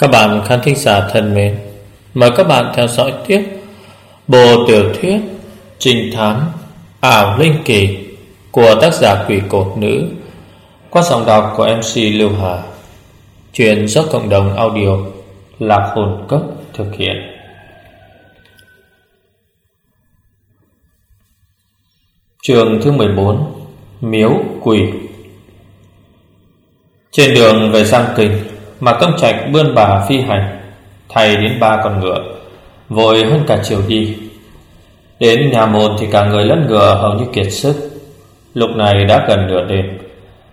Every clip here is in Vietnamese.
Các bạn khán thính giả thân mến, Mời các bạn theo dõi tiếp Bộ tiểu thuyết Trinh thám Ảo Linh Kỳ Của tác giả quỷ cột nữ Qua giọng đọc của MC Lưu Hà. Chuyện do cộng đồng audio Lạc hồn cấp thực hiện. Trường thứ 14 Miếu quỷ. Trên đường về Giang Kinh mà công trạch bươn bà phi hành, Thay đến ba con ngựa, Vội hơn cả chiều đi. Đến nhà môn thì cả người lẫn ngựa hầu như kiệt sức. Lúc này đã gần nửa đêm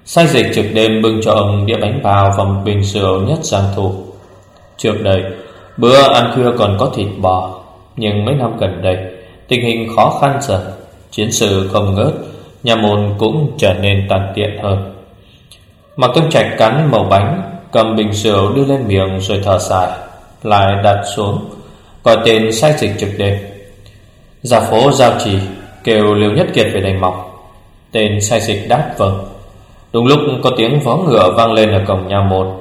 Sai dịch trực đêm bưng cho ông đĩa bánh bao và một bình rượu nhất giang thủ. Trước đây, Bữa ăn khuya còn có thịt bò, Nhưng mấy năm gần đây, Tình hình khó khăn dần, Chiến sự không ngớt, Nhà môn cũng trở nên tàn tiện hơn. Mặc công trạch cắn màu bánh Cầm bình rượu đưa lên miệng rồi thở dài, Lại đặt xuống, Gọi tên sai dịch trực đêm. Ra phố giao trì Kêu Liêu Nhất Kiệt về đánh mọc Tên sai dịch đáp vâng. Đúng lúc có tiếng vó ngựa vang lên ở cổng nhà một,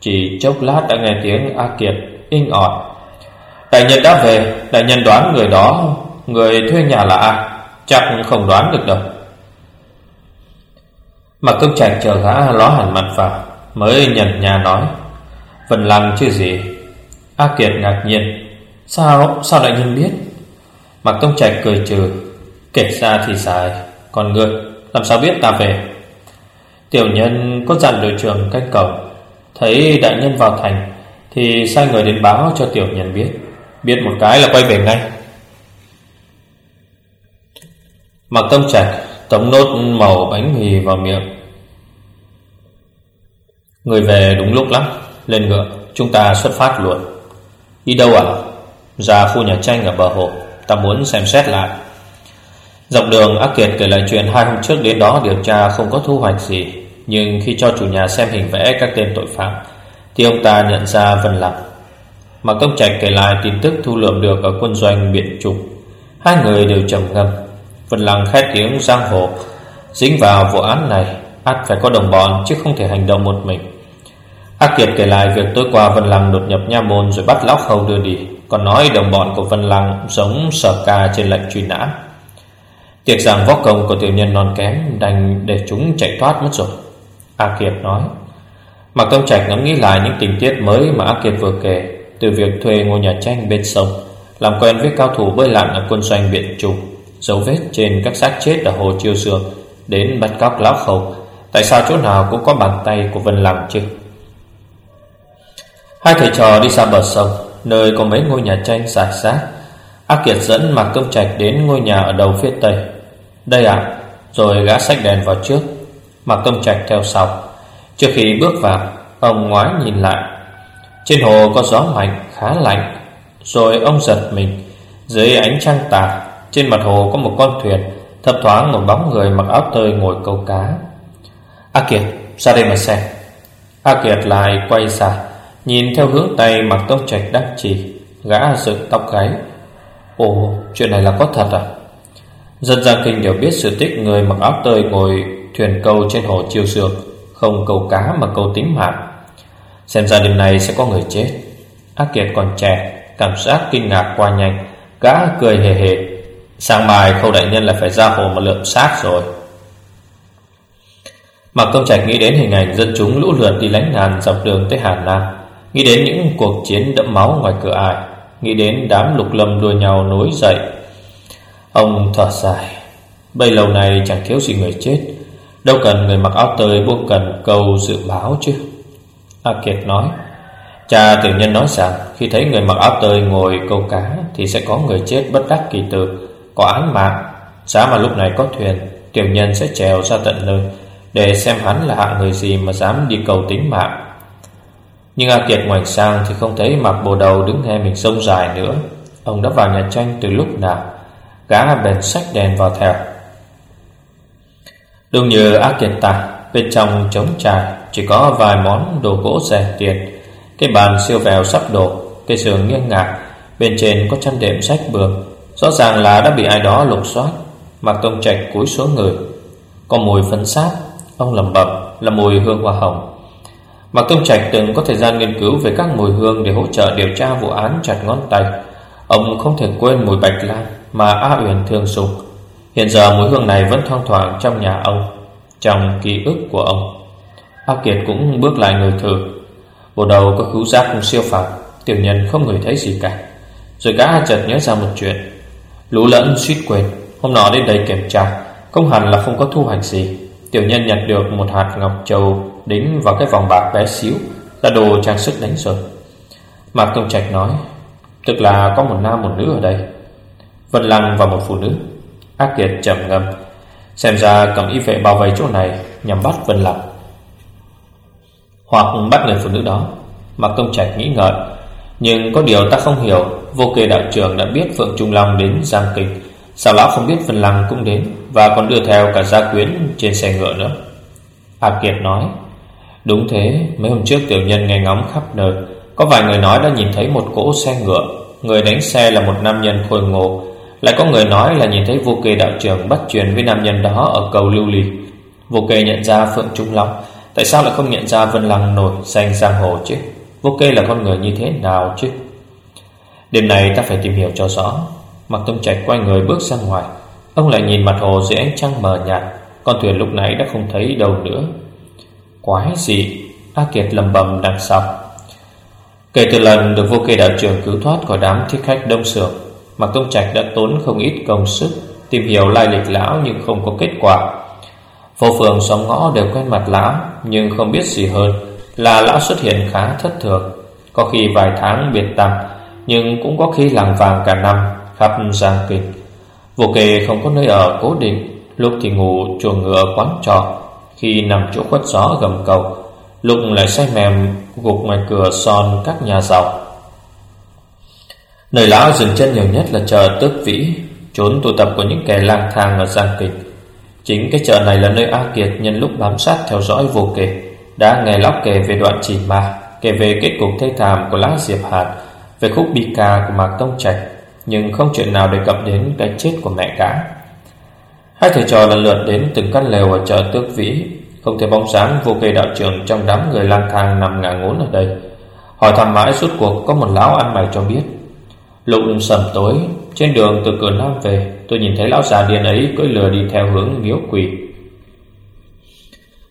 Chỉ chốc lát đã nghe tiếng A Kiệt inh ỏi. Đại nhân đã về, Đại nhân đoán người đó, Người thuê nhà là ai? Chắc không đoán được đâu. Mà công trạch chờ gã ló hẳn mặt vào. Mới nhận nhà nói, Vân Lăng chưa gì? A Kiệt ngạc nhiên, Sao sao đại nhân biết? Mạc Tông Trạch cười trừ, Kể ra thì dài, Còn ngươi làm sao biết ta về? Tiểu nhân có dặn đội trưởng canh cổng, Thấy đại nhân vào thành Thì sai người đến báo cho tiểu nhân biết Biết một cái là quay về ngay. Mạc Tông Trạch Tống nốt màu bánh mì vào miệng Người về đúng lúc lắm. Lên ngựa, Chúng ta xuất phát luôn. Đi đâu ạ? Ra khu nhà tranh ở bờ hồ. Ta muốn xem xét lại. Dọc đường Ác Kiệt kể lại chuyện hai hôm trước đến đó điều tra không có thu hoạch gì. Nhưng khi cho chủ nhà xem hình vẽ các tên tội phạm, Thì ông ta nhận ra Vân Lạc mà công Trạch kể lại tin tức thu lượm được ở quân doanh Biển Trục Hai người đều trầm ngâm. Vân Lăng khét tiếng giang hồ. Dính vào vụ án này, ắt phải có đồng bọn chứ không thể hành động một mình. Ác Kiệt kể lại việc tối qua Vân Lăng đột nhập nha môn rồi bắt lão khâu đưa đi. Còn nói đồng bọn của Vân Lăng giống sở ca trên lệnh truy nã. Tiệt rằng võ công của tiểu nhân non kém, đành để chúng chạy thoát mất rồi. A Kiệt nói Mà công trạch ngẫm nghĩ lại những tình tiết mới mà A Kiệt vừa kể, Từ việc thuê ngôi nhà tranh bên sông, Làm quen với cao thủ bơi lặn ở quân doanh Viện Trùng Dấu vết trên các xác chết ở hồ Chiêu Sương, Đến bắt cóc lão khâu. Tại sao chỗ nào cũng có bàn tay của Vân Lăng chứ? Hai thầy trò đi xa bờ sông, Nơi có mấy ngôi nhà tranh sạc sát Ác Kiệt dẫn Mạc Công Trạch đến ngôi nhà ở đầu phía tây. Đây ạ. Rồi gã sách đèn vào trước. Mạc Công Trạch theo sau. Trước khi bước vào, Ông ngoái nhìn lại. Trên hồ có gió mạnh, khá lạnh. Rồi ông giật mình. Dưới ánh trăng tà Trên mặt hồ có một con thuyền Thập thoáng một bóng người mặc áo tơi ngồi câu cá. A Kiệt, ra đây mà xem. A Kiệt lại quay ra Nhìn theo hướng tay mặc tóc trạch đắc chỉ, Gã dựng tóc gáy. Ồ, chuyện này là có thật à Dân Giang Kinh đều biết sự tích Người mặc áo tơi ngồi thuyền câu trên hồ chiêu sược Không câu cá mà câu tính mạng. Xem ra đêm nay sẽ có người chết. Ác Kiệt còn trẻ, Cảm giác kinh ngạc qua nhanh. Gã cười hề hề. Sáng mai khâu đại nhân là phải ra hồ mà lượm xác rồi. Mạc Công Trạch nghĩ đến hình ảnh dân chúng lũ lượt đi lánh nạn dọc đường tới Hà Nam. Nghĩ đến những cuộc chiến đẫm máu ngoài cửa ải, Nghĩ đến đám lục lâm đua nhau nối dậy. Ông thở dài, Bây lâu này chẳng thiếu gì người chết, Đâu cần người mặc áo tơi buông cần câu dự báo chứ. A Kiệt nói, Cha tiểu nhân nói rằng, Khi thấy người mặc áo tơi ngồi câu cá Thì sẽ có người chết bất đắc kỳ tử, Có án mạng. Giá mà lúc này có thuyền, Tiểu nhân sẽ trèo ra tận nơi Để xem hắn là hạng người gì mà dám đi cầu tính mạng nhưng A Kiệt ngoảnh sang thì không thấy mặc bồ đầu đứng nghe mình sông dài nữa. Ông đã vào nhà tranh từ lúc nào? Gã bèn sách đèn vào theo Đúng như A Kiệt tả, Bên trong trống trải Chỉ có vài món đồ gỗ rẻ tiền. Cái bàn siêu vèo sắp đổ, Cái giường nghiêng ngả, Bên trên có chăn đệm sách bường Rõ ràng là đã bị ai đó lục soát, Mặc tông trạch cúi xuống người. Có mùi phấn sát, Ông lầm bầm là mùi hương hoa hồng. Mạc Tông Trạch từng có thời gian nghiên cứu về các mùi hương để hỗ trợ điều tra vụ án chặt ngón tay. Ông không thể quên mùi bạch lan mà A Uyển thường dùng. Hiện giờ mùi hương này vẫn thoang thoảng trong nhà ông, trong ký ức của ông. A Kiệt cũng bước lại người thử. Bộ đầu có khứu giác cũng siêu phàm, tiểu nhân không người thấy gì cả. Rồi gã chợt nhớ ra một chuyện. Lũ lẫn suýt quên, hôm nọ đến đây kiểm tra, không hẳn là không có thu hoạch gì. Tiểu nhân nhặt được một hạt ngọc châu đính vào cái vòng bạc bé xíu, là đồ trang sức đánh rồi. Mạc Tông Trạch nói, tức là có một nam một nữ ở đây. Vân Lăng và một phụ nữ. Ác Kiệt trầm ngâm, xem ra cầm y vệ bao vây chỗ này nhằm bắt Vân Lăng. Hoặc bắt người phụ nữ đó Mạc Công Trạch nghĩ ngợi Nhưng có điều ta không hiểu Vô kê đạo trưởng đã biết Phượng Trung Long đến Giang Kinh Sao lão không biết Vân Lăng cũng đến Và còn đưa theo cả gia quyến trên xe ngựa nữa A Kiệt nói Đúng thế, Mấy hôm trước tiểu nhân nghe ngóng khắp nơi, Có vài người nói đã nhìn thấy một cỗ xe ngựa. Người đánh xe là một nam nhân khôi ngộ Lại có người nói là nhìn thấy vô kê đạo trưởng Bắt chuyện với nam nhân đó ở cầu Lưu Ly. Vô kê nhận ra Phượng Trung Long, Tại sao lại không nhận ra Vân Lăng nổi danh giang hồ chứ? Vô kê là con người như thế nào chứ? Đêm này ta phải tìm hiểu cho rõ. Mặc Tông Trạch quay người bước ra ngoài, Ông lại nhìn mặt hồ dưới ánh trăng mờ nhạt. Con thuyền lúc nãy đã không thấy đâu nữa. Quái gì? A Kiệt lầm bầm đằng sau Kể từ lần được vô kê đạo trưởng cứu thoát khỏi đám thiết khách đông sưởng Mạc Tông Trạch đã tốn không ít công sức Tìm hiểu lai lịch lão nhưng không có kết quả. Phố phường xóm ngõ đều quen mặt lão, Nhưng không biết gì hơn Là lão xuất hiện khá thất thường. Có khi vài tháng biệt tăm Nhưng cũng có khi làng vàng cả năm Khắp Giang Kinh. Vô kê không có nơi ở cố định, Lúc thì ngủ chuồng ngựa quán trọ. Khi nằm chỗ khuất gió gầm cầu, Lục lại say mềm, Gục ngoài cửa son các nhà giàu Nơi lão dừng chân nhiều nhất là chợ tước vĩ, Trốn tụ tập của những kẻ lang thang ở Giang kịch. Chính cái chợ này là nơi A Kiệt nhân lúc bám sát theo dõi vô kể, Đã nghe lóc kể về đoạn chỉ ma, Kể về kết cục thê thảm của lá Diệp Hạt, Về khúc bi ca của Mạc Tông Trạch, Nhưng không chuyện nào đề cập đến cái chết của mẹ cả Hai thầy trò lần lượt đến từng căn lều ở chợ Tước Vĩ. Không thể bóng dáng vô kê đạo trưởng trong đám người lang thang nằm ngả ngốn ở đây. Hỏi thăm mãi suốt cuộc có một lão ăn mày cho biết. Lúc sầm tối, Trên đường từ cửa Nam về, Tôi nhìn thấy lão già điên ấy cưỡi lừa đi theo hướng miếu quỷ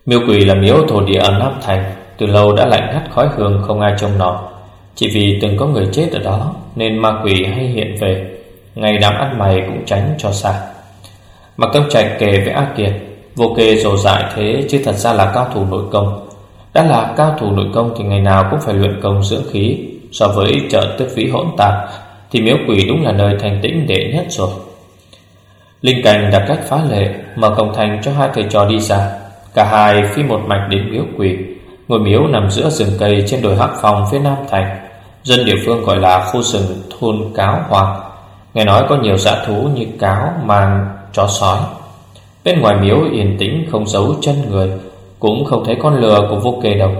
Miếu quỷ là miếu thổ địa ở Nam Thành, Từ lâu đã lạnh ngắt khói hương không ai trông nó Chỉ vì từng có người chết ở đó, Nên ma quỷ hay hiện về. Ngày đám ăn mày cũng tránh cho xa. Mặc tâm trạch kể với A Kiệt Vô kê rồ dại thế Chứ thật ra là cao thủ nội công. Đã là cao thủ nội công Thì ngày nào cũng phải luyện công dưỡng khí. So với chợ tức vĩ hỗn tạp Thì miếu quỷ đúng là nơi thành tĩnh đệ nhất rồi. Linh Cảnh đặt cách phá lệ Mở cổng thành cho hai thầy trò đi ra. Cả hai phi một mạch đến miếu quỷ. Ngôi miếu nằm giữa rừng cây Trên đồi hắc phòng phía nam thành. Dân địa phương gọi là khu rừng thôn cáo hoàng. Nghe nói có nhiều dã thú như cáo, mang, chó sói. Bên ngoài miếu yên tĩnh, không giấu chân người, Cũng không thấy con lừa của vô kề đâu.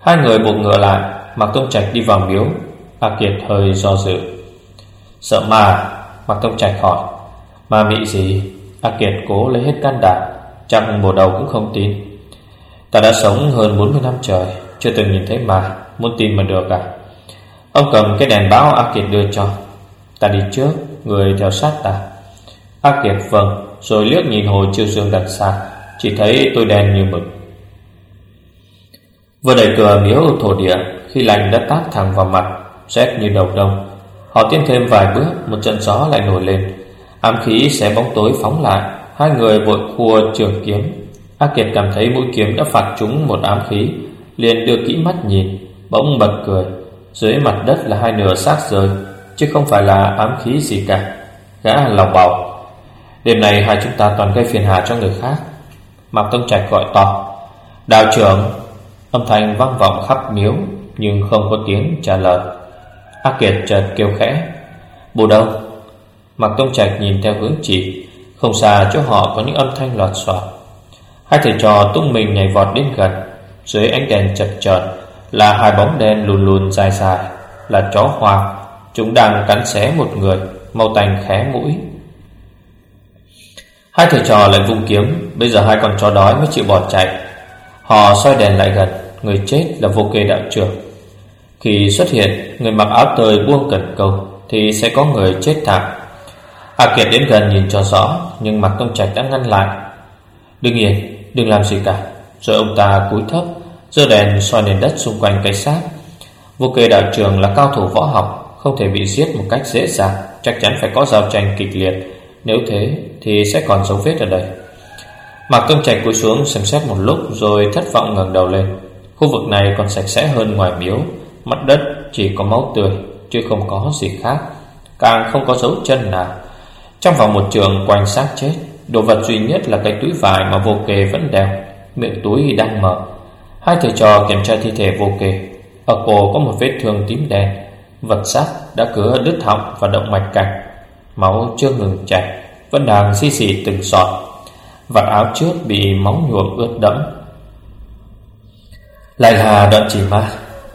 Hai người buộc ngựa lại Mặc Tông Trạch đi vào miếu. A Kiệt hơi do dự. Sợ mà Mặc Tông Trạch hỏi. Ma mị gì? A Kiệt cố lấy hết can đảm Chắc một đầu cũng không tin. Ta đã sống hơn 40 năm trời, Chưa từng nhìn thấy ma, Muốn tin mà được à? Ông cầm cái đèn báo A Kiệt đưa cho. Ta đi trước, Người theo sát ta. A Kiệt vâng. Rồi liếc nhìn hồ chiêu dương đặt xa Chỉ thấy tôi đen như mực. Vừa đẩy cửa miếu thổ địa, Khi lạnh đã tát thẳng vào mặt, Rét như đầu đông. Họ tiến thêm vài bước, Một trận gió lại nổi lên. Ám khí sẽ bóng tối phóng lại. Hai người vội khua trường kiếm. A Kiệt cảm thấy mũi kiếm đã phạt trúng một ám khí, liền đưa kỹ mắt nhìn, Bỗng bật cười. Dưới mặt đất là hai nửa xác rơi, Chứ không phải là ám khí gì cả. Gã lòng bọc. Đêm này hai chúng ta toàn gây phiền hà cho người khác. Mạc Tông Trạch gọi to. Đạo trưởng, Âm thanh vang vọng khắp miếu, Nhưng không có tiếng trả lời. A Kiệt chợt kêu khẽ. Bù đâu Mạc Tông Trạch nhìn theo hướng chỉ Không xa chỗ họ có những âm thanh loạt soạt Hai thầy trò tung mình nhảy vọt đến gần. Dưới ánh đèn chật chợt Là hai bóng đen lùn lùn dài dài, Là chó hoang. Chúng đang cắn xé một người Màu tành khé mũi. Hai thầy trò lại vung kiếm Bây giờ hai con chó đói mới chịu bỏ chạy. Họ xoay đèn lại gần Người chết là vô kê đạo trưởng. Khi xuất hiện Người mặc áo tơi buông cần câu Thì sẽ có người chết thảm. A Kiệt đến gần nhìn cho rõ Nhưng mặt Tông Trạch đã ngăn lại. Đừng yên, đừng làm gì cả Rồi ông ta cúi thấp giơ đèn soi nền đất xung quanh cái xác. Vô kê đạo trưởng là cao thủ võ học Không thể bị giết một cách dễ dàng Chắc chắn phải có giao tranh kịch liệt. Nếu thế, thì sẽ còn dấu vết ở đây. Mạc Tông Trạch cúi xuống xem xét một lúc Rồi thất vọng ngẩng đầu lên. Khu vực này còn sạch sẽ hơn ngoài miếu. Mặt đất chỉ có máu tươi, Chứ không có gì khác. Càng không có dấu chân nào. Trong vòng một trường quanh xác chết, Đồ vật duy nhất là cái túi vải mà vô kê vẫn đeo, Miệng túi đang mở. Hai thầy trò kiểm tra thi thể vô kê. Ở cổ có một vết thương tím đen. Vật xác đã cứa đứt họng và động mạch cảnh Máu chưa ngừng chảy, Vẫn đang xì xì từng giọt Vạt áo trước bị máu nhuộm ướt đẫm. Lại là đoạn chỉ ma,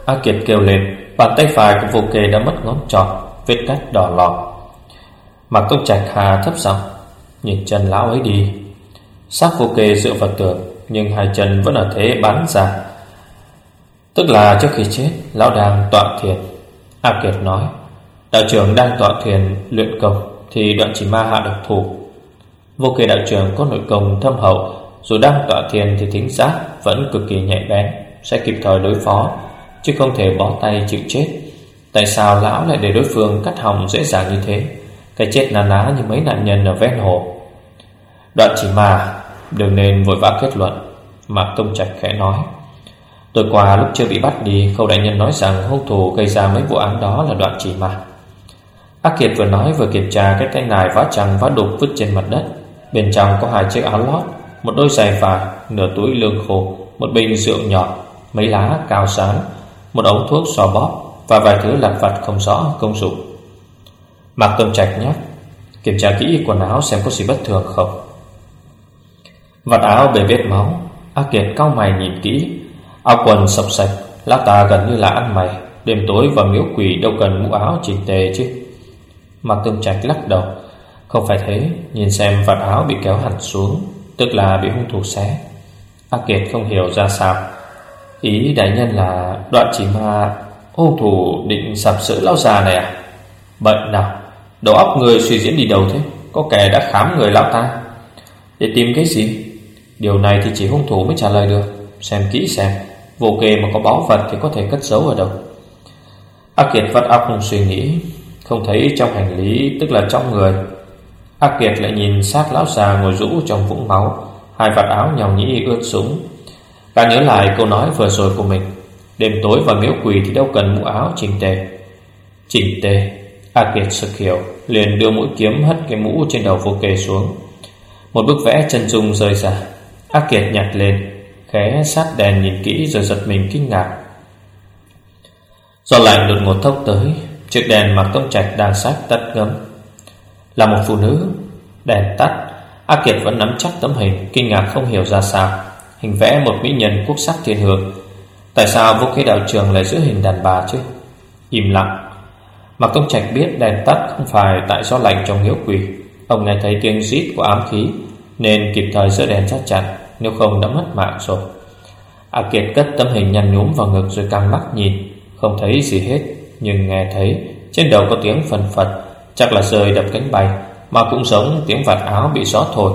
A Kiệt kêu lên, Bàn tay phải của vô kê đã mất ngón trỏ, Vết cắt đỏ lò mặc Công Trạch Hà thấp giọng, Nhìn chân lão ấy đi. Xác vô kê dựa vào tường, Nhưng hai chân vẫn ở thế bắn ra. Tức là trước khi chết, Lão đang tọa thiền. A Kiệt nói, Đạo trưởng đang tọa thiền luyện công. Thì đoạn chỉ ma hạ độc thủ. Vô kỳ đạo trưởng có nội công thâm hậu, Dù đang tọa thiền thì thính giác Vẫn cực kỳ nhạy bén, Sẽ kịp thời đối phó, Chứ không thể bỏ tay chịu chết. Tại sao lão lại để đối phương cắt hỏng dễ dàng như thế? Cái chết ná ná như mấy nạn nhân ở ven hồ. Đoạn chỉ mà Đừng nên vội vã kết luận, Mạc Tông Trạch khẽ nói. Tối qua lúc chưa bị bắt đi, Khâu đại nhân nói rằng hung thủ gây ra mấy vụ án đó là đoạn chỉ mà Ác Kiệt vừa nói vừa kiểm tra cái tay nài vá trăng vá đục vứt trên mặt đất. Bên trong có hai chiếc áo lót, Một đôi giày vải Nửa túi lương khô, Một bình rượu nhỏ, Mấy lá cao sáng Một ống thuốc xò bóp Và vài thứ lặt vặt không rõ công dụng. Mạc Tông Trạch nhắc, Kiểm tra kỹ quần áo xem có gì bất thường không. Vạt áo bề vết máu A Kiệt cao mày nhìn kỹ. Áo quần sọc sạch, lá ta gần như là ăn mày, Đêm tối và miếu quỷ đâu cần mũ áo chỉnh tề chứ mặt tương Trạch lắc đầu. Không phải thế, Nhìn xem vạt áo bị kéo hẳn xuống, Tức là bị hung thủ xé. A Kiệt không hiểu ra sao. Ý đại nhân là đoạn chỉ mà Hung thủ định sạp sỡ lão già này à? Bệnh nào, Đầu óc người suy diễn đi đâu thế? Có kẻ đã khám người lão ta. Để tìm cái gì? Điều này thì chỉ hung thủ mới trả lời được. Xem kỹ xem, Vô kê mà có báu vật thì có thể cất giấu ở đâu. A Kiệt vắt óc suy nghĩ. Không thấy trong hành lý, Tức là trong người. A Kiệt lại nhìn sát lão già ngồi rũ trong vũng máu, Hai vạt áo nhào nhĩ ướt súng Càng nhớ lại câu nói vừa rồi của mình, Đêm tối và miếu quỳ thì đâu cần mũ áo chỉnh tề. Chỉnh tề A Kiệt sực hiểu, Liền đưa mũi kiếm hất cái mũ trên đầu vô kê xuống. Một bức vẽ chân dung rơi ra A Kiệt nhặt lên, Khẽ sát đèn nhìn kỹ rồi giật mình kinh ngạc. Do lạnh đột ngột thốc tới Chiếc đèn mặc công trạch đang sát tắt ngấm. Là một phụ nữ, Đèn tắt. A Kiệt vẫn nắm chắc tấm hình, Kinh ngạc không hiểu ra sao. Hình vẽ một mỹ nhân quốc sắc thiên hương. Tại sao vô khí đạo trường lại giữ hình đàn bà chứ? Im lặng. Mà công trạch biết đèn tắt không phải Tại do lạnh trong hiếu quỷ. Ông nghe thấy tiếng rít của ám khí, Nên kịp thời giữ đèn chắc chắn Nếu không đã mất mạng rồi. A Kiệt cất tấm hình nhăn nhúm vào ngực Rồi căng mắt nhìn, Không thấy gì hết. Nhưng nghe thấy, Trên đầu có tiếng phần phật, Chắc là rơi đập cánh bay, Mà cũng giống tiếng vạt áo bị gió thổi.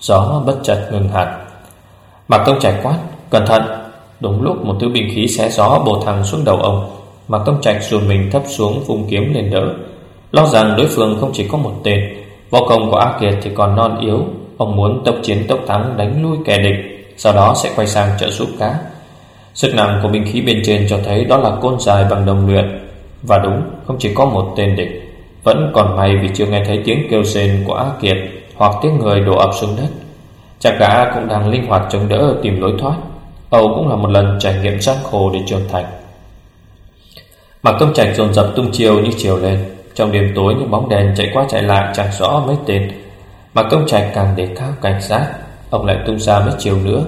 Gió bất chợt ngừng hẳn. Mạc Tông Trạch quát, Cẩn thận! Đúng lúc một thứ binh khí xé gió bổ thẳng xuống đầu ông, Mạc Tông Trạch dùn mình thấp xuống vung kiếm lên đỡ. Lo rằng đối phương không chỉ có một tên, Võ công của A Kiệt thì còn non yếu, Ông muốn tốc chiến tốc thắng đánh lui kẻ địch, Sau đó sẽ quay sang trợ giúp cá. Sức nặng của binh khí bên trên cho thấy Đó là côn dài bằng đồng luyện. Và đúng, không chỉ có một tên địch, vẫn còn may vì chưa nghe thấy tiếng kêu rên của ác Kiệt Hoặc tiếng người đổ ập xuống đất. Chắc gã cũng đang linh hoạt chống đỡ, tìm lối thoát. Âu cũng là một lần trải nghiệm gian khổ để trưởng thành. Mặc Công Trạch dồn dập tung chiều như chiều lên, Trong đêm tối những bóng đèn chạy qua chạy lại chẳng rõ mấy tên. Mặc Công Trạch càng để cao cảnh giác Ông lại tung ra mấy chiều nữa.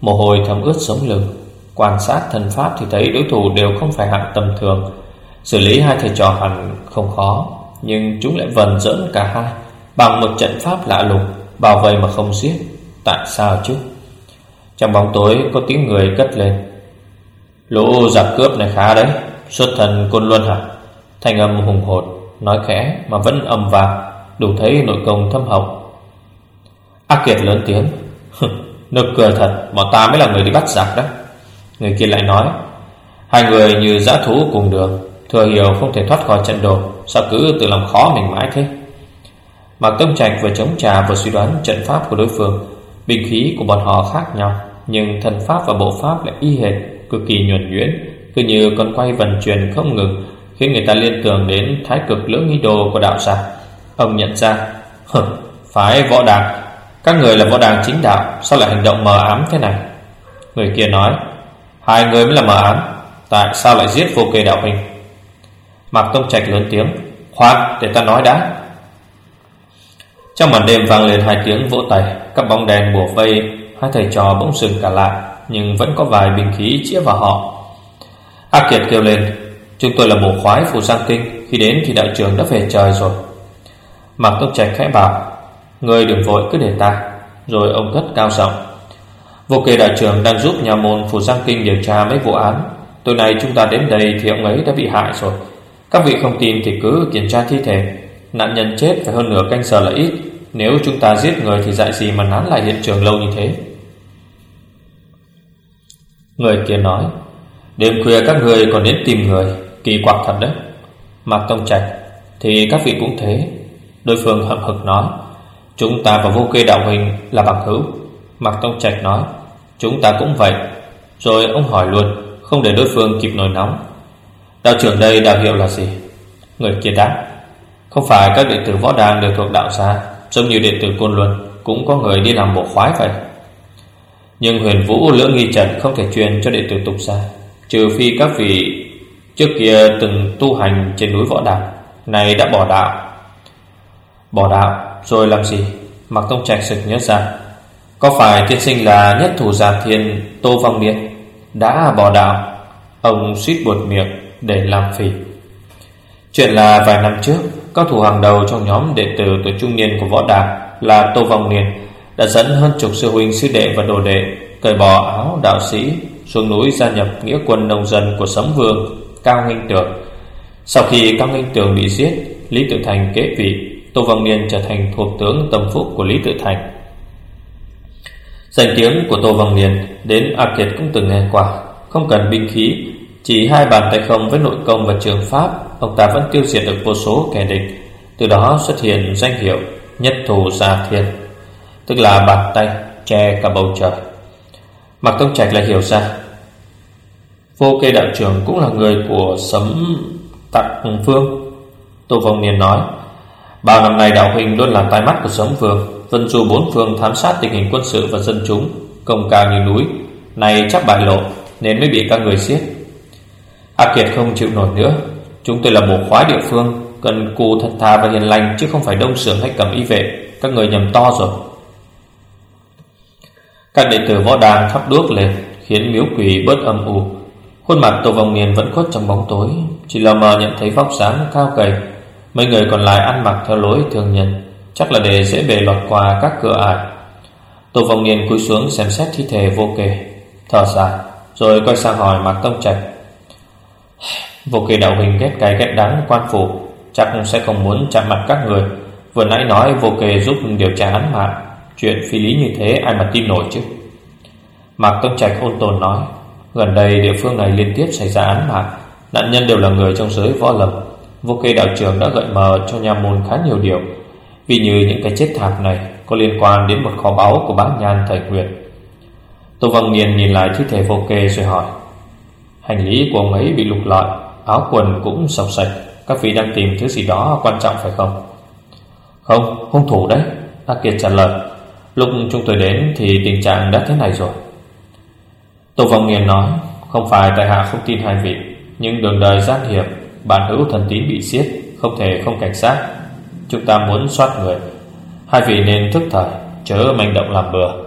Mồ hôi thấm ướt sống lưng, Quan sát thần pháp thì thấy đối thủ đều không phải hạng tầm thường. Xử lý hai thầy trò hẳn không khó, nhưng chúng lại vần dẫn cả hai Bằng một trận pháp lạ lùng Bảo vệ mà không giết. Tại sao chứ? Trong bóng tối có tiếng người cất lên. Lũ giặc cướp này khá đấy, Xuất thần côn luân hả? Thanh âm hùng hồn Nói khẽ mà vẫn âm vang, Đủ thấy nội công thâm hậu. Ác Kiệt lớn tiếng. Nực cười thật, Bọn ta mới là người đi bắt giặc đó Người kia lại nói, Hai người như giã thú cùng đường Thừa hiểu không thể thoát khỏi trận đồ Sao cứ tự làm khó mình mãi thế? Mạc Tông Trạch vừa chống trà vừa suy đoán trận pháp của đối phương bình khí của bọn họ khác nhau, Nhưng thần pháp và bộ pháp lại y hệt, Cực kỳ nhuần nhuyễn, Cứ như con quay vận chuyển không ngừng, Khiến người ta liên tưởng đến thái cực lưỡng nghi đồ của đạo giả Ông nhận ra Phái võ đàng. Các người là võ đàng chính đạo, Sao lại hành động mờ ám thế này? Người kia nói, Hai người mới là mờ ám, Tại sao lại giết vô kê đạo hình Mạc Tông Trạch lớn tiếng. Khoan để ta nói đã. Trong màn đêm vang lên hai tiếng vỗ tay, Các bóng đèn bùa vây, Hai thầy trò bỗng sừng cả lại, Nhưng vẫn có vài binh khí chĩa vào họ. A Kiệt kêu lên, Chúng tôi là bộ khoái phù Giang Kinh, Khi đến thì đạo trưởng đã về trời rồi. Mạc Tông Trạch khẽ bảo, Người đừng vội, cứ để ta. Rồi ông thất cao giọng, Vô kê đại trưởng đang giúp nhà môn phù Giang Kinh điều tra mấy vụ án, Tối nay chúng ta đến đây thì ông ấy đã bị hại rồi. Các vị không tin thì cứ kiểm tra thi thể. Nạn nhân chết phải hơn nửa canh giờ là ít. Nếu chúng ta giết người thì dạy gì mà nán lại hiện trường lâu như thế? Người kia nói, Đêm khuya các người còn đến tìm người. Kỳ quặc thật đấy. Mạc Tông Trạch, Thì các vị cũng thế. Đối phương hậm hực nói, Chúng ta và vô kê đạo hình là bằng hữu. Mạc Tông Trạch nói, Chúng ta cũng vậy. Rồi ông hỏi luôn, Không để đối phương kịp nổi nóng. Đạo trưởng đây đạo hiệu là gì? Người kia đáp. Không phải các đệ tử võ đàng đều thuộc đạo gia, Giống như đệ tử Côn Luân Cũng có người đi làm bộ khoái vậy. Nhưng huyền vũ, lưỡng nghi trần Không thể truyền cho đệ tử tục gia, Trừ phi các vị Trước kia từng tu hành trên núi võ đàng Này đã bỏ đạo. Bỏ đạo, rồi làm gì? Mạc Tông Trạch sực nhớ ra. Có phải tiên sinh là nhất thủ giả thiên Tô Vong Niên Đã bỏ đạo? Ông suýt buột miệng để làm phỉ. Chuyện là vài năm trước, Các thủ hàng đầu trong nhóm đệ tử tuổi trung niên của võ đạt Là Tô Vong Niên Đã dẫn hơn chục sư huynh, sư đệ và đồ đệ Cởi bỏ áo đạo sĩ Xuống núi gia nhập nghĩa quân nông dân của Sấm Vương, Cao Nghinh Tường. Sau khi Cao Nghinh Tường bị giết, Lý Tự Thành kế vị, Tô Vong Niên trở thành thuộc tướng tâm phúc của Lý Tự Thành. Danh tiếng của Tô Vong Niên Đến A Kiệt cũng từng nghe qua, Không cần binh khí chỉ hai bàn tay không với nội công và trường pháp, Ông ta vẫn tiêu diệt được vô số kẻ địch. Từ đó xuất hiện danh hiệu Nhất thủ gia thiên, Tức là bàn tay che cả bầu trời. Mạc Tông Trạch lại hiểu ra, Vô kê đạo trưởng cũng là người của sấm tạc phương Tô Vong Niên nói, Bao năm nay đạo huynh luôn là tai mắt của sấm phương Vân du bốn phương thám sát tình hình quân sự và dân chúng, Công cao như núi Này chắc bại lộ, Nên mới bị các người giết. A Kiệt không chịu nổi nữa. Chúng tôi là bộ khoái địa phương Cần cù thật thà và hiền lành Chứ không phải đông sưởng hay cầm y vệ. Các người nhầm to rồi. Các đệ tử võ đàng thắp đuốc lên Khiến miếu quỷ bớt âm u. Khuôn mặt Tô Vòng Niên vẫn khuất trong bóng tối Chỉ lờ mờ nhận thấy vóc dáng cao gầy. Mấy người còn lại ăn mặc theo lối thường nhân Chắc là để dễ bề lọt qua các cửa ải. Tô Vòng Niên cúi xuống xem xét thi thể vô kể, Thở dài Rồi quay sang hỏi Mạc Tông Trạch. Vô kỳ đạo hình ghét cái ghét đắng, quan phủ Chắc sẽ không muốn chạm mặt các người. Vừa nãy nói vô kề giúp điều tra án mạng. Chuyện phi lý như thế, ai mà tin nổi chứ? Mạc Tông Trạch ôn tồn nói, Gần đây địa phương này liên tiếp xảy ra án mạng. Nạn nhân đều là người trong giới võ lâm. Vô kê đạo trưởng đã gợi mờ cho nhà môn khá nhiều điều. Vì như những cái chết thảm này Có liên quan đến một kho báu của bác nhan thời Nguyệt Tô Văn Niên nhìn lại thi thể vô kê rồi hỏi Hành lý của ông ấy bị lục lọi Áo quần cũng sọc sạch Các vị đang tìm thứ gì đó quan trọng phải không? Không, hung thủ đấy A Kiệt trả lời. Lúc chúng tôi đến thì tình trạng đã thế này rồi. Tô Văn Nghiền nói Không phải tại hạ không tin hai vị Nhưng đường đời gian hiểm bạn hữu thần tín bị giết Không thể không cảnh sát. Chúng ta muốn soát người. Hai vị nên thức thời Chớ manh động làm bừa.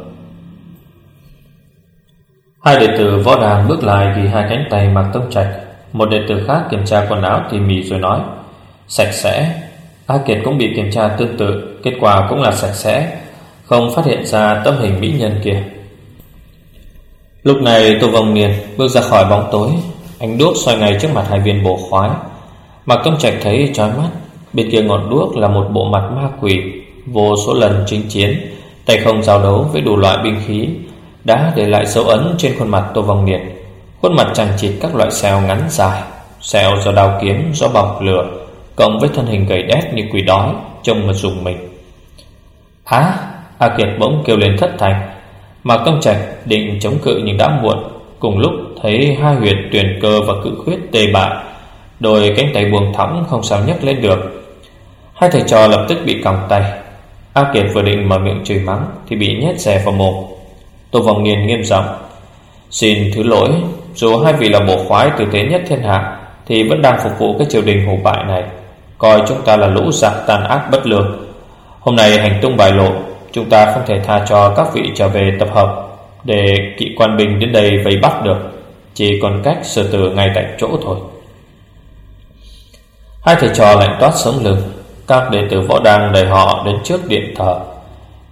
Hai đệ tử võ đàng bước lại Vì hai cánh tay mặc tông trạch. Một đệ tử khác kiểm tra quần áo tỉ mỉ rồi nói, Sạch sẽ. A Kiệt cũng bị kiểm tra tương tự, Kết quả cũng là sạch sẽ, Không phát hiện ra tâm hình mỹ nhân kia. Lúc này Tô Vong Niên bước ra khỏi bóng tối Ánh đuốc xoay ngay trước mặt hai viên bổ khoái. Mạc Tông Trạch thấy chói mắt, Bên kia ngọn đuốc là một bộ mặt ma quỷ, Vô số lần chinh chiến, Tay không giao đấu với đủ loại binh khí đã để lại dấu ấn trên khuôn mặt Tô Vong Niên Khuôn mặt chẳng chịt các loại sẹo ngắn dài sẹo do đao kiếm, do bọc lửa Cộng với thân hình gầy đét như quỷ đói Trông mà dùng mình. Á, A Kiệt bỗng kêu lên thất thành Mà công trạch định chống cự nhưng đã muộn. Cùng lúc thấy hai huyệt tuyển cơ và cự khuyết tê bại Đôi cánh tay buông thõng không sao nhấc lên được. Hai thầy trò lập tức bị còng tay. A Kiệt vừa định mở miệng chửi mắng Thì bị nhét xe vào mồm. Tô Vòng Nghiên nghiêm giọng. Xin thứ lỗi, Dù hai vị là bộ khoái tử tế nhất thiên hạ, Thì vẫn đang phục vụ cái triều đình hủ bại này. Coi chúng ta là lũ giặc tàn ác bất lương. Hôm nay hành tung bại lộ, Chúng ta không thể tha cho các vị trở về tập hợp, Để kỵ quan binh đến đây vây bắt được. Chỉ còn cách xử tử ngay tại chỗ thôi. Hai thầy trò lạnh toát sống lưng. Các đệ tử võ đăng đẩy họ đến trước điện thờ.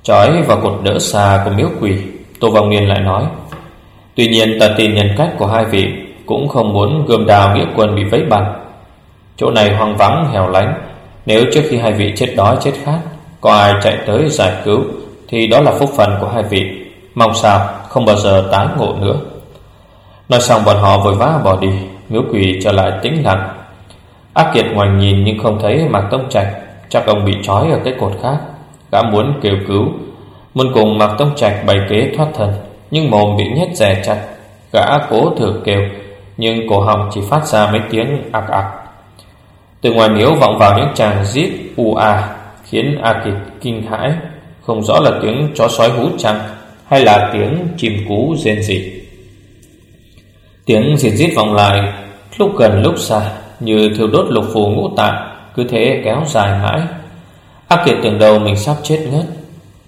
Chói vào cột đỡ xa của miếu quỷ Tô Vong Niên lại nói, Tuy nhiên ta tin nhân cách của hai vị Cũng không muốn gươm đào nghĩa quân bị vấy bằng Chỗ này hoang vắng, hẻo lánh. Nếu trước khi hai vị chết đói, chết khát, Có ai chạy tới giải cứu, Thì đó là phúc phần của hai vị. Mong sao, không bao giờ tái ngộ nữa. Nói xong bọn họ vội vã bỏ đi Miếu quỷ trở lại tĩnh lặng. Ác kiệt ngoài nhìn nhưng không thấy Mạc Tông Trạch, Chắc ông bị trói ở cái cột khác, Gã muốn kêu cứu Muốn cùng Mạc Tông Trạch bày kế thoát thân, Nhưng mồm bị nhét rè chặt. Gã cố thử kêu, Nhưng cổ họng chỉ phát ra mấy tiếng ạc ạc. Từ ngoài miếu vọng vào những chàng giết u à Khiến A Kịch kinh hãi. Không rõ là tiếng chó sói hú chăng, Hay là tiếng chim cú rên rỉ. Tiếng rít rít vọng lại, Lúc gần lúc xa, Như thiêu đốt lục phù ngũ tạng, Cứ thế kéo dài mãi. A Kiệt tưởng đầu mình sắp chết ngất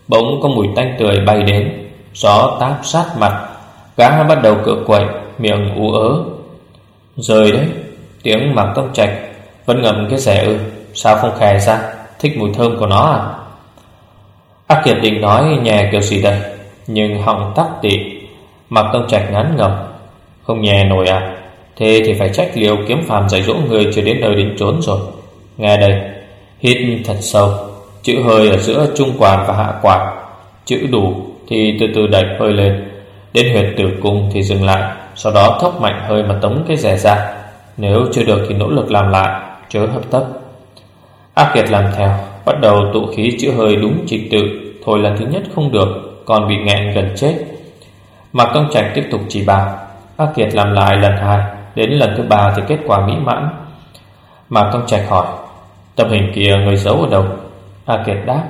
Bỗng có mùi tanh tươi bay đến, Gió táp sát mặt, Gã bắt đầu cựa quậy, Miệng ú ớ. Rời đấy, Tiếng mặc tông trạch, Vẫn ngậm cái rẻ ư, Sao không khè ra, Thích mùi thơm của nó à? Ác Kiệt định nói nhè kiểu gì đây, Nhưng họng tắc tị Mặc tông trạch ngắn ngầm Không nhè nổi à Thế thì phải trách liều kiếm phàm dạy dỗ người Chưa đến nơi đến trốn rồi. Nghe đây, Hít thật sâu. Chữ hơi ở giữa trung quản và hạ quản Chữ đủ thì từ từ đẩy hơi lên. Đến huyệt tử cung thì dừng lại, Sau đó thốc mạnh hơi mà tống cái rẻ ra. Nếu chưa được thì nỗ lực làm lại, Chớ hấp tấp. Ác Kiệt làm theo, Bắt đầu tụ khí chữ hơi đúng trình tự. Thôi lần thứ nhất không được, Còn bị nghẹn gần chết. Mạc Công Trạch tiếp tục chỉ bảo, Ác Kiệt làm lại lần hai, Đến lần thứ ba thì kết quả mỹ mãn. Mạc Công Trạch hỏi, Tâm hình kia người giấu ở đâu? A Kiệt đáp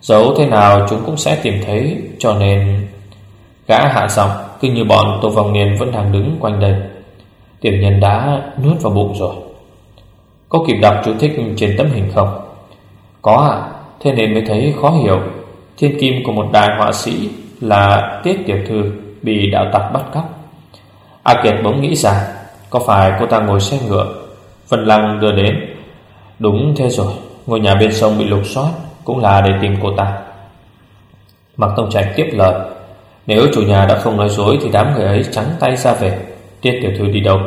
Giấu thế nào chúng cũng sẽ tìm thấy Cho nên Gã hạ giọng Cứ như bọn Tô vòng Niên vẫn đang đứng quanh đây. Tiểu nhân đã nuốt vào bụng rồi. Có kịp đọc chú thích trên tấm hình không? Có ạ à, Thế nên mới thấy khó hiểu. Thiên kim của một đại họa sĩ Là Tiết Tiểu Thư Bị đạo tặc bắt cóc. A Kiệt bỗng nghĩ rằng, Có phải cô ta ngồi xe ngựa Vân Lăng đưa đến? Đúng thế rồi. Ngôi nhà bên sông bị lục soát Cũng là để tìm cô ta. Mạc Tông Trạch tiếp lời Nếu chủ nhà đã không nói dối Thì đám người ấy trắng tay ra về. Tiết tiểu thư đi đâu?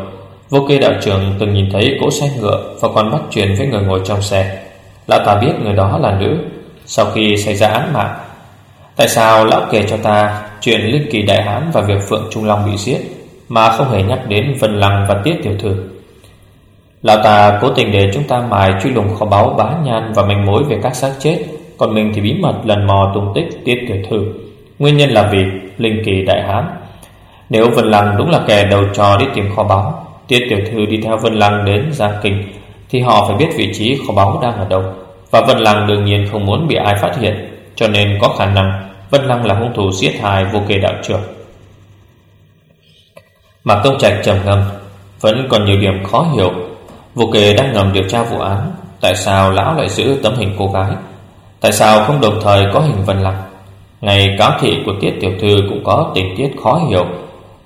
Vô kê đạo trưởng từng nhìn thấy cỗ xe ngựa Và còn bắt chuyện với người ngồi trong xe. Lão ta biết người đó là nữ. Sau khi xảy ra án mạng, Tại sao lão kể cho ta Chuyện linh kỳ đại hán và việc Phượng Trung Long bị giết Mà không hề nhắc đến Vân Lăng và Tiết tiểu thư? Lão ta cố tình để chúng ta mài truy lùng kho báu bá nhan và manh mối về các xác chết, Còn mình thì bí mật lần mò tung tích tiết tiểu thư. Nguyên nhân là vì linh kỳ đại hán. Nếu Vân Lăng đúng là kẻ đầu trò đi tìm kho báu, Tiết tiểu thư đi theo Vân Lăng đến Giang Kinh, Thì họ phải biết vị trí kho báu đang ở đâu. Và Vân Lăng đương nhiên không muốn bị ai phát hiện, Cho nên có khả năng Vân Lăng là hung thủ giết hại vô kê đạo trưởng. Mà Công Trạch trầm ngâm, Vẫn còn nhiều điểm khó hiểu. Vô kề đang ngầm điều tra vụ án, Tại sao lão lại giữ tấm hình cô gái? Tại sao không đồng thời có hình Vân Lạc Ngày cáo thị của Tiết Tiểu Thư Cũng có tình tiết khó hiểu.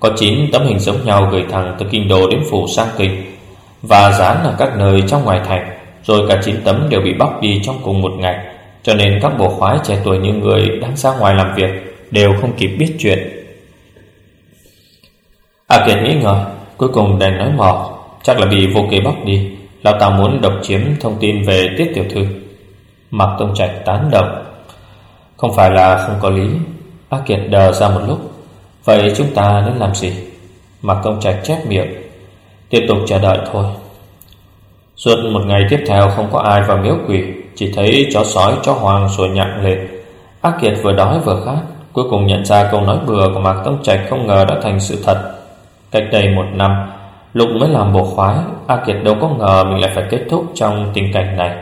Có 9 tấm hình giống nhau gửi thẳng Từ kinh đô đến phủ sang kinh. Và dán ở các nơi trong ngoài thành, Rồi cả 9 tấm đều bị bóc đi trong cùng một ngày. Cho nên các bộ khoái trẻ tuổi như người Đang ra ngoài làm việc Đều không kịp biết chuyện. A Kiệt nghĩ ngợi, Cuối cùng đành nói mò Chắc là bị vô kê bắt đi. Lão ta muốn độc chiếm thông tin về tiết tiểu thư. Mặc Tông Trạch tán động Không phải là không có lý. A Kiệt đờ ra một lúc. Vậy chúng ta nên làm gì? Mặc Tông Trạch chép miệng. Tiếp tục chờ đợi thôi. Suốt một ngày tiếp theo không có ai vào miếu quỷ. Chỉ thấy chó sói, chó hoàng sủa nhặng lên. A Kiệt vừa đói vừa khát. Cuối cùng nhận ra câu nói bừa của Mạc Tông Trạch Không ngờ đã thành sự thật. Cách đây một năm Lục mới làm bộ khoái A Kiệt đâu có ngờ mình lại phải kết thúc trong tình cảnh này.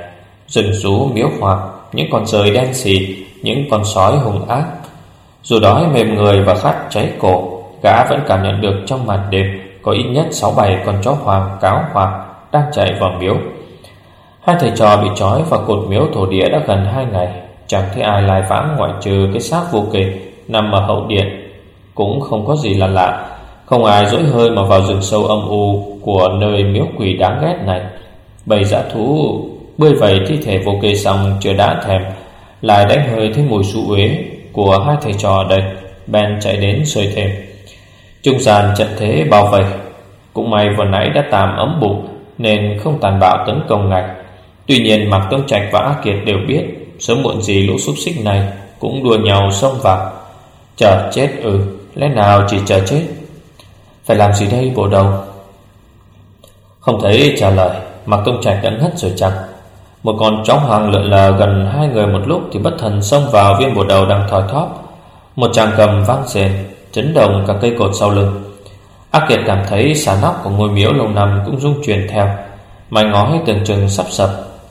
Rừng rú, miếu hoạt Những con rơi đen xì Những con sói hung ác. Dù đói mềm người và khát cháy cổ, Gã vẫn cảm nhận được trong màn đêm Có ít nhất 6-7 con chó hoàng cáo hoàng Đang chạy vào miếu. Hai thầy trò bị trói vào cột miếu thổ địa đã gần hai ngày. Chẳng thấy ai lai vãng ngoại trừ cái xác vô kỳ Nằm ở hậu điện. Cũng không có gì là lạ không ai dỗi hơi mà vào rừng sâu âm u Của nơi miếu quỷ đáng ghét này. Bầy dã thú Bơi vầy thi thể vô kê xong chưa đã thèm, Lại đánh hơi thấy mùi su uế Của hai thầy trò đây. Ben chạy đến sơi thêm Trung gian trận thế bao vây. Cũng may vừa nãy đã tạm ấm bụng, Nên không tàn bạo tấn công ngay Tuy nhiên Mạc Tông Trạch và A Kiệt đều biết, Sớm muộn gì lũ xúc xích này Cũng đua nhau xông vào. Chờ chết ừ Lẽ nào chỉ chờ chết? Phải làm gì đây, bộ đầu? Không thấy trả lời Mạc Tông Trạch đã ngất rồi chặt Một con chó hoàng lượn lờ gần hai người một lúc Thì bất thần xông vào viên bộ đầu đang thòi thóp. Một chàng cầm vang rền, Chấn động cả cây cột sau lưng. Ác Kiệt cảm thấy xà nóc của ngôi miếu lâu năm Cũng rung chuyển theo. Mày ngói tưởng chừng sắp sập,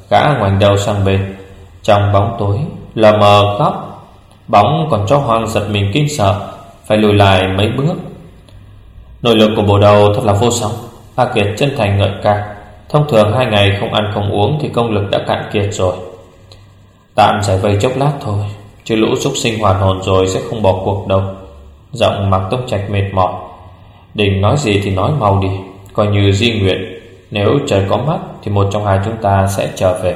Gã ngoảnh đầu sang bên. Trong bóng tối, lờ mờ góc Bóng còn cho hoang giật mình kinh sợ, Phải lùi lại mấy bước. Nội lực của bộ đầu thật là vô song A Kiệt chân thành ngợi ca. Thông thường hai ngày không ăn không uống Thì công lực đã cạn kiệt rồi. Tạm giải vây chốc lát thôi, Chứ lũ xúc sinh hoàn hồn rồi Sẽ không bỏ cuộc đâu. Giọng mặc tốc trạch mệt mỏi. Đình nói gì thì nói mau đi, Coi như di nguyện. Nếu trời có mắt Thì một trong hai chúng ta sẽ trở về.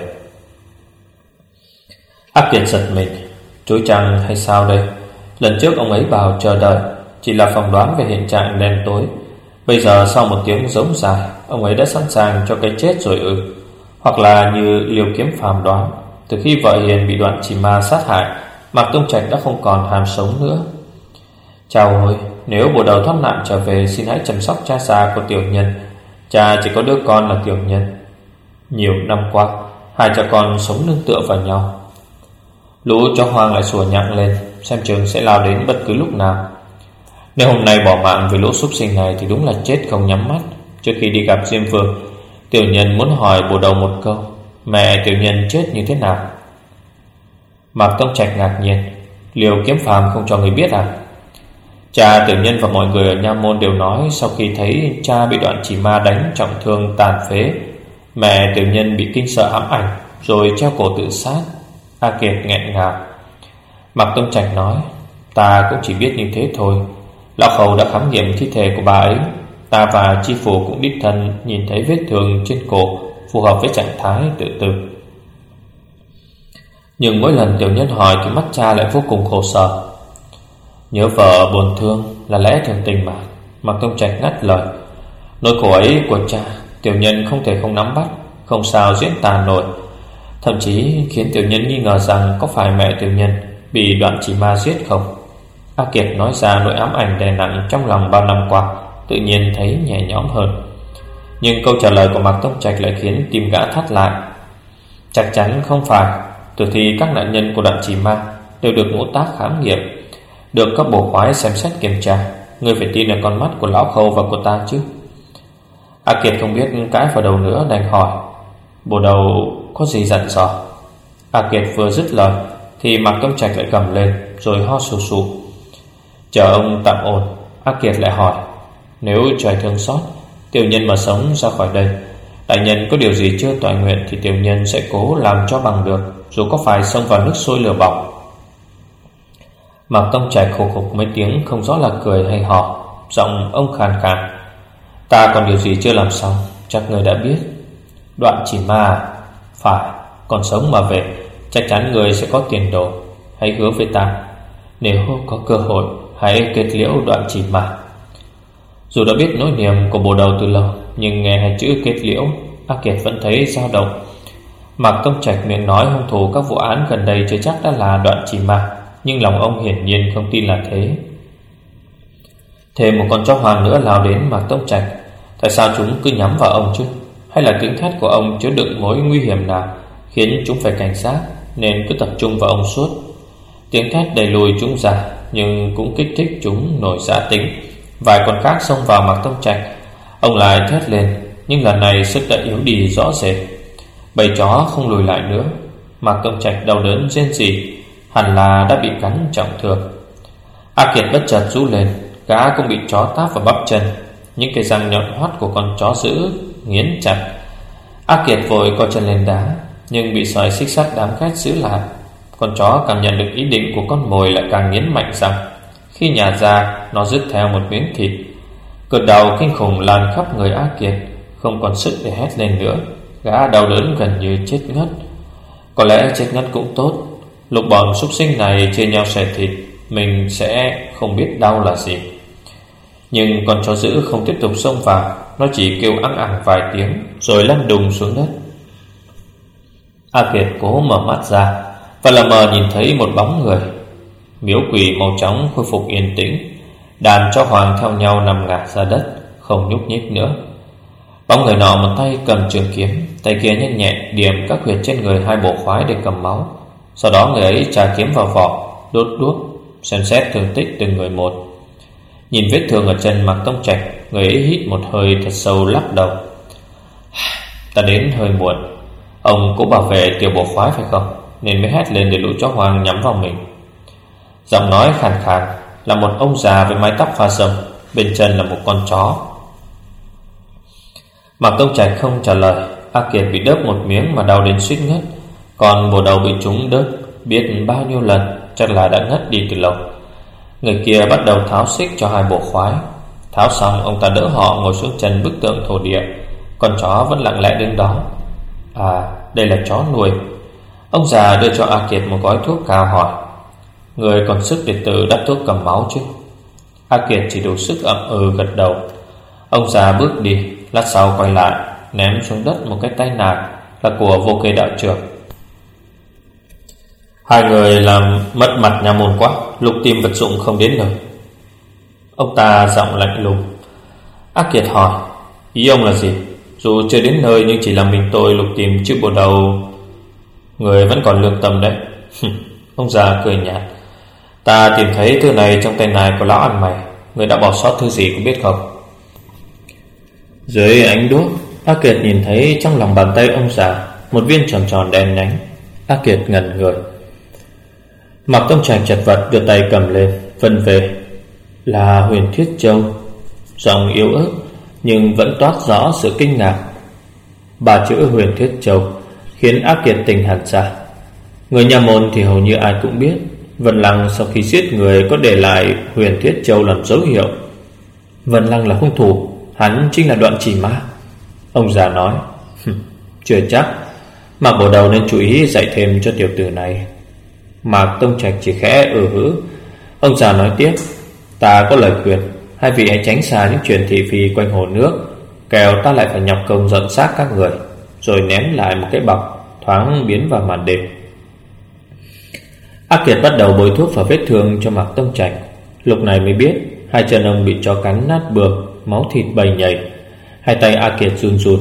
Ác kiệt giật mình. Chú Trăng hay sao đây? Lần trước ông ấy bảo chờ đợi. Chỉ là phỏng đoán về hiện trạng đen tối. Bây giờ sau một tiếng giống dài, Ông ấy đã sẵn sàng cho cái chết rồi ư. Hoặc là như liều kiếm phàm đoán, Từ khi vợ Hiền bị đoạn chỉ ma sát hại, Mạc Tông Trạch đã không còn hàm sống nữa. Chào ơi Nếu bộ đầu thoát nạn trở về, Xin hãy chăm sóc cha già của tiểu nhân. Cha chỉ có đứa con là tiểu nhân. Nhiều năm qua, Hai cha con sống nương tựa vào nhau. Lũ chó hoang lại sủa nhặng lên, Xem chừng sẽ lao đến bất cứ lúc nào. Nếu hôm nay bỏ mạng vì lũ súc sinh này Thì đúng là chết không nhắm mắt. Trước khi đi gặp Diêm Vương, Tiểu nhân muốn hỏi bộ đầu một câu, Mẹ tiểu nhân chết như thế nào? Mạc Tông Trạch ngạc nhiên, Liều kiếm phàm không cho người biết à? Cha tiểu nhân và mọi người ở Nha Môn đều nói Sau khi thấy cha bị đoạn chỉ ma đánh, trọng thương, tàn phế, Mẹ tiểu nhân bị kinh sợ ám ảnh, Rồi treo cổ tự sát. A Kiệt nghẹn ngào. Mạc Tông Trạch nói, Ta cũng chỉ biết như thế thôi Lão Khẩu đã khám nghiệm thi thể của bà ấy. Ta và chi phủ cũng đích thân Nhìn thấy vết thương trên cổ, Phù hợp với trạng thái tự tử. Nhưng mỗi lần tiểu nhân hỏi Thì mắt cha lại vô cùng khổ sở. Nhớ vợ buồn thương Là lẽ thường tình mà Mạc Tông Trạch ngắt lời. Nỗi khổ ấy của cha, Tiểu nhân không thể không nắm bắt, Không sao diễn tả nổi. Thậm chí khiến tiểu nhân nghi ngờ rằng Có phải mẹ tiểu nhân Bị đoạn chỉ ma giết không? A Kiệt nói ra nỗi ám ảnh đè nặng Trong lòng bao năm qua, Tự nhiên thấy nhẹ nhõm hơn. Nhưng câu trả lời của Mạc Tông Trạch lại khiến tim gã thắt lại. Chắc chắn không phải Từ khi các nạn nhân của đoạn chỉ ma Đều được ngũ tác khám nghiệm, Được các bộ khoái xem xét kiểm tra. Người phải tin là con mắt của lão khâu và của ta chứ? A Kiệt không biết cãi vào đầu nữa, đành hỏi. Bộ đầu có gì dặn dò? A Kiệt vừa dứt lời, Thì Mạc Tông Trạch lại cầm lên, Rồi ho sù sù. Chờ ông tạm ổn ác Kiệt lại hỏi, Nếu trời thương xót, Tiểu nhân mà sống ra khỏi đây, Đại nhân có điều gì chưa toàn nguyện Thì tiểu nhân sẽ cố làm cho bằng được, Dù có phải xông vào nước sôi lửa bỏng. Mạc Tông Trạch khổ khục mấy tiếng Không rõ là cười hay họ, Giọng ông khàn khàn, Ta còn điều gì chưa làm xong, Chắc người đã biết. Đoạn chỉ ma, Phải, Còn sống mà về, Chắc chắn người sẽ có tiền đồ, Hãy hứa với ta, Nếu có cơ hội Hãy kết liễu đoạn chỉ mà. Dù đã biết nỗi niềm của bồ đầu từ lâu, Nhưng nghe hai chữ kết liễu A Kiệt vẫn thấy dao động. Mạc Tông Trạch miệng nói hung thủ các vụ án gần đây chưa chắc đã là đoạn chỉ mà, Nhưng lòng ông hiển nhiên không tin là thế. Thêm một con chó hoàng nữa lao đến Mạc Tông Trạch. Tại sao chúng cứ nhắm vào ông chứ? Hay là tiếng thét của ông chứa đựng mối nguy hiểm nào, Khiến chúng phải cảnh giác, Nên cứ tập trung vào ông suốt? Tiếng thét đẩy lùi chúng ra. Nhưng cũng kích thích chúng nổi giá tính. Vài con khác xông vào Mạc Tông Trạch. Ông lại thét lên, Nhưng lần này sức đã yếu đi rõ rệt. Bầy chó không lùi lại nữa. Mạc Tông Trạch đau đớn rên rỉ, Hẳn là đã bị cắn trọng thương. A Kiệt bất chợt rú lên, Gã cũng bị chó táp vào bắp chân. Những cái răng nhọn hoắt của con chó dữ Nghiến chặt. A Kiệt vội co chân lên đá, Nhưng bị sợi xích sắt đám khách giữ lại. Con chó cảm nhận được ý định của con mồi Lại càng nghiến mạnh răng Khi nhả ra Nó rứt theo một miếng thịt. Cơn đau kinh khủng lan khắp người A Kiệt, Không còn sức để hét lên nữa. Gã đau đớn gần như chết ngất. Có lẽ chết ngất cũng tốt. Lục bọn súc sinh này chia nhau xẻ thịt, Mình sẽ không biết đau là gì. Nhưng con chó dữ không tiếp tục xông vào, Nó chỉ kêu ăn ẳng vài tiếng, Rồi lăn đùng xuống đất. A Kiệt cố mở mắt ra và là mờ nhìn thấy một bóng người. Miếu quỷ màu trắng khôi phục yên tĩnh. Đàn cho hoàng theo nhau nằm ngả ra đất, Không nhúc nhích nữa. Bóng người nọ một tay cầm trường kiếm, Tay kia nhanh nhẹ điểm các huyệt trên người hai bộ khoái để cầm máu. Sau đó người ấy trà kiếm vào vỏ, Đốt đuốc, Xem xét thương tích từng người một. Nhìn vết thương ở chân mặc tông trạch, Người ấy hít một hơi thật sâu lắc đầu. Ta đến hơi muộn. Ông cũng bảo vệ tiểu bộ khoái phải không? Nên mới hét lên để lũ chó hoang nhắm vào mình. Giọng nói khàn khàn Là một ông già với mái tóc hoa râm Bên chân là một con chó. Mạc Tông Trạch không trả lời, A Kiệt bị đớp một miếng mà đau đến suýt ngất. Còn bộ đầu bị trúng đớp Biết bao nhiêu lần, Chắc là đã ngất đi từ lâu. Người kia bắt đầu tháo xích cho hai bộ khoái. Tháo xong, ông ta đỡ họ ngồi xuống chân bức tượng thổ địa. Con chó vẫn lặng lẽ đứng đó. À đây là chó nuôi. Ông già đưa cho A Kiệt một gói thuốc cao hỏi, Người còn sức để tự đắp thuốc cầm máu chứ? A Kiệt chỉ đủ sức ậm ừ gật đầu. Ông già bước đi, Lát sau quay lại, Ném xuống đất một cái tay nạc Là của vô kê đạo trưởng. Hai người làm mất mặt nhà môn quá, Lục tìm vật dụng không đến nơi Ông ta giọng lạnh lùng. A Kiệt hỏi, Ý ông là gì? Dù chưa đến nơi nhưng chỉ là mình tôi lục tìm chiếc bộ đầu Người vẫn còn lương tâm đấy. Ông già cười nhạt. Ta tìm thấy thứ này trong tay này của lão ăn mày. Người đã bỏ sót thứ gì cũng biết không? Dưới ánh đuốc, A Kiệt nhìn thấy trong lòng bàn tay ông già, Một viên tròn tròn đen nhánh. A Kiệt ngẩn người. Mặc Tông trạng chật vật, đưa tay cầm lên, Vân về. Là huyền thiết châu. Giọng yếu ớt, Nhưng vẫn toát rõ sự kinh ngạc. Ba chữ huyền thiết châu. Khiến ác Kiệt tình hẳn ra Người nhà môn thì hầu như ai cũng biết, Vân Lăng sau khi giết người Có để lại huyền thiết châu làm dấu hiệu. Vân Lăng là hung thủ, Hắn chính là đoạn chỉ ma. Ông già nói Chưa chắc. Mạc bổ đầu nên chú ý dạy thêm cho tiểu tử này. Mạc Tông Trạch chỉ khẽ ừ hứ. Ông già nói tiếp, Ta có lời khuyên, Hai vị hãy tránh xa những chuyện thị phi quanh hồ nước Kèo ta lại phải nhọc công dọn xác các người. Rồi ném lại một cái bọc, Thoáng biến vào màn đêm. Ác Kiệt bắt đầu bôi thuốc vào vết thương cho Mạc Tông Trạch. Lúc này mới biết, Hai chân ông bị cho cắn nát bược, Máu thịt bầy nhảy Hai tay A Kiệt run run.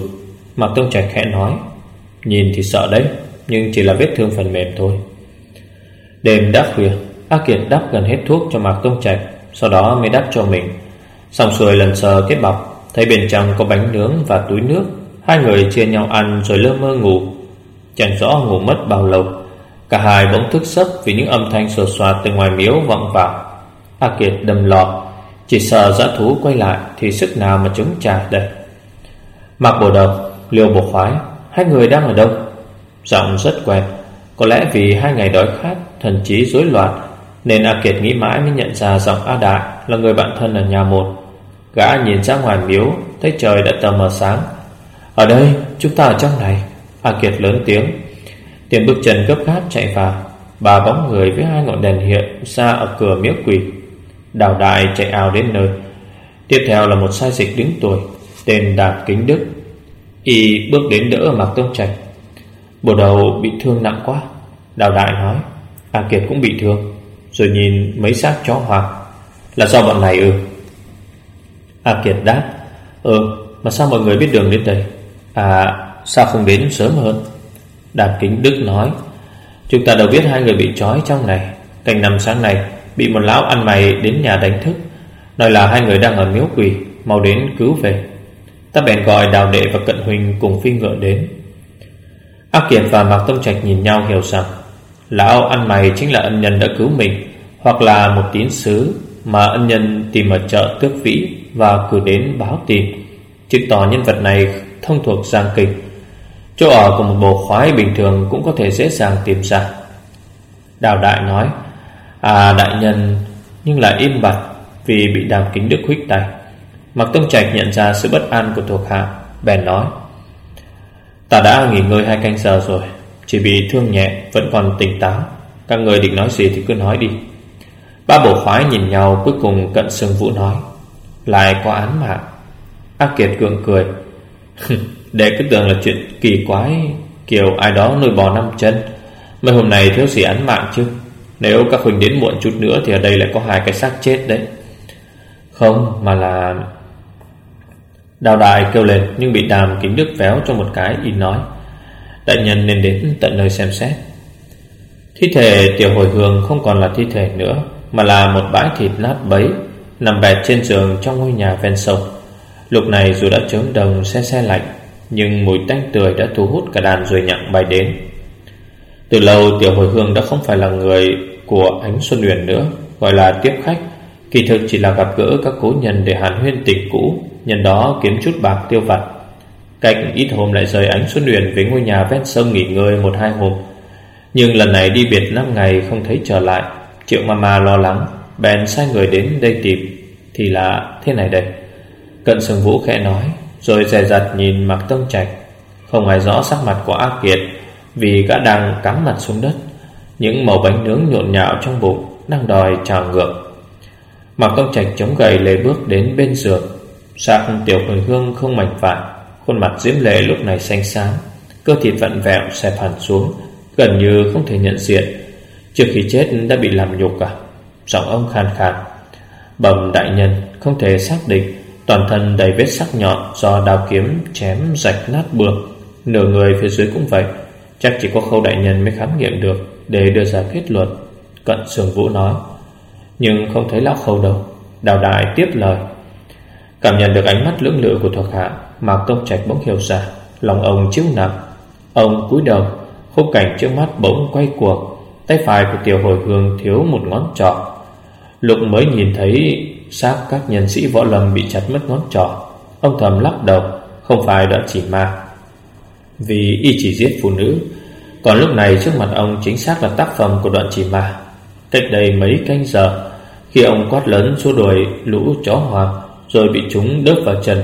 Mạc Tông Trạch khẽ nói, Nhìn thì sợ đấy, Nhưng chỉ là vết thương phần mềm thôi. Đêm đã khuya A Kiệt đắp gần hết thuốc cho Mạc Tông Trạch, Sau đó mới đắp cho mình. Xong xuôi lần sờ cái bọc, Thấy bên trong có bánh nướng và túi nước. Hai người chia nhau ăn rồi lơ mơ ngủ. Chẳng rõ ngủ mất bao lâu, Cả hai bỗng thức giấc Vì những âm thanh sột soạt từ ngoài miếu vọng vào. A Kiệt đầm lọt chỉ sợ giã thú quay lại Thì sức nào mà chống trả đây Mặc bộ đầu Liêu bộ khoái, Hai người đang ở đâu? Giọng rất quen, Có lẽ vì hai ngày đói khát, Thần trí rối loạn, Nên A Kiệt nghĩ mãi mới nhận ra giọng A Đại Là người bạn thân ở nhà một. Gã nhìn ra ngoài miếu, Thấy trời đã tờ mờ sáng ở đây, chúng ta ở trong này. A Kiệt lớn tiếng. Tiếng bước chân gấp gáp chạy vào. Bà bóng người với hai ngọn đèn hiện ra ở cửa miếu quỷ Đào đại chạy ào đến nơi. Tiếp theo là một sai dịch đứng tuổi, Tên Đạt Kính Đức. Y bước đến đỡ Mạc Tông Trạch. Bộ đầu bị thương nặng quá. Đào Đại nói A Kiệt cũng bị thương, Rồi nhìn mấy xác chó hoàng Là do bọn này ư? A Kiệt đáp Ừ mà sao mọi người biết đường đến đây? À sao không đến sớm hơn? Đàm Kính Đức nói, Chúng ta đâu biết hai người bị trói trong này. Cành năm sáng nay, Bị một lão ăn mày đến nhà đánh thức. Nói là hai người đang ở miếu quỷ Mau đến cứu về. Ta bèn gọi Đào Đệ và Cận Huỳnh cùng phi ngựa đến. Ác Kiệt và Mạc Tông Trạch nhìn nhau hiểu rằng, Lão ăn mày chính là ân nhân đã cứu mình, Hoặc là một tín sứ Mà ân nhân tìm ở chợ tước vĩ Và cử đến báo tin. Chứng tỏ nhân vật này thông thuộc giang kịch Chỗ ở của một bộ khoái bình thường Cũng có thể dễ dàng tìm ra. Đào đại nói À đại nhân, Nhưng lại im bặt Vì bị đàm kính đức huyết tay. Mặc Tông Trạch nhận ra sự bất an của thuộc hạ, Bèn nói, Ta đã nghỉ ngơi hai canh giờ rồi, Chỉ bị thương nhẹ, Vẫn còn tỉnh táo. Các người định nói gì thì cứ nói đi. Ba bộ khoái nhìn nhau, Cuối cùng cận sương vũ nói, Lại có án mạng. Ác Kiệt cường cười. Đệ cứ tưởng là chuyện kỳ quái, Kiểu ai đó nuôi bò năm chân. Mấy hôm nay thiếu sĩ án mạng chứ? Nếu các huynh đến muộn chút nữa Thì ở đây lại có hai cái xác chết đấy. Không, mà là Đào đại kêu lên, Nhưng bị đàm kính đức véo cho một cái, Y nói. Đại nhân nên đến tận nơi xem xét. Thi thể tiểu hồi hương không còn là thi thể nữa, Mà là một bãi thịt nát bấy, Nằm bẹt trên giường trong ngôi nhà ven sông. Lúc này dù đã trống đồng xe xe lạnh, Nhưng mùi tanh tươi đã thu hút cả đàn ruồi nhặng bay đến. Từ lâu, Tiểu Hồi Hương đã không phải là người của Ánh Xuân Huyền nữa, Gọi là tiếp khách. Kỳ thực chỉ là gặp gỡ các cố nhân để hàn huyên tình cũ, Nhân đó kiếm chút bạc tiêu vặt. Cách ít hôm lại rời Ánh Xuân Huyền Về ngôi nhà ven sông nghỉ ngơi một hai hôm. Nhưng lần này đi biệt năm ngày không thấy trở lại. Triệu Mama lo lắng, Bèn sai người đến đây tìm. Thì là thế này đây. Cận sừng vũ khẽ nói, Rồi dè dặt nhìn mặc tông trạch. Không ai rõ sắc mặt của ác kiệt, Vì gã đang cắm mặt xuống đất. Những màu bánh nướng nhộn nhạo trong bụng Đang đòi trào ngược. Mặc tông trạch chống gầy lấy bước đến bên giường. Sạc tiểu quỳnh hương không mảnh vạn, Khuôn mặt diễm lệ lúc này xanh xám, Cơ thịt vặn vẹo xẹp hẳn xuống, Gần như không thể nhận diện. Trước khi chết đã bị làm nhục à? Giọng ông khàn khàn. Bẩm đại nhân, không thể xác định Toàn thân đầy vết sắc nhọn Do đao kiếm chém rạch nát bừa. Nửa người phía dưới cũng vậy, Chắc chỉ có khâu đại nhân mới khám nghiệm được Để đưa ra kết luận, Cận sườn vũ nói. Nhưng không thấy lão khâu đâu, Đào đại tiếp lời. Cảm nhận được ánh mắt lưỡng lự của thuộc hạ Mạc công Trạch bỗng hiểu ra, Lòng ông chiếu nặng. Ông cúi đầu Khung cảnh trước mắt bỗng quay cuộc Tay phải của tiểu hồi hương thiếu một ngón trỏ. Lục mới nhìn thấy xác các nhân sĩ võ lâm bị chặt mất ngón trỏ. Ông thầm lắc đầu, Không phải đã chỉ ma. Vì y chỉ giết phụ nữ, Còn lúc này trước mặt ông chính xác là tác phẩm của đoạn chỉ ma. Cách đây mấy canh giờ, Khi ông quát lớn xua đuổi lũ chó hoàng Rồi bị chúng đớp vào chân,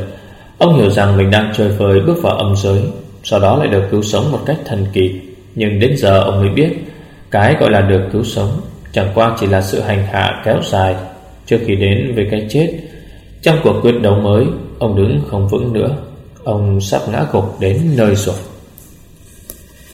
Ông hiểu rằng mình đang chơi vơi bước vào âm giới, Sau đó lại được cứu sống một cách thần kỳ. Nhưng đến giờ ông mới biết, Cái gọi là được cứu sống Chẳng qua chỉ là sự hành hạ kéo dài. Trước khi đến với cái chết, Trong cuộc quyết đấu mới, Ông đứng không vững nữa. Ông sắp ngã gục đến nơi rồi.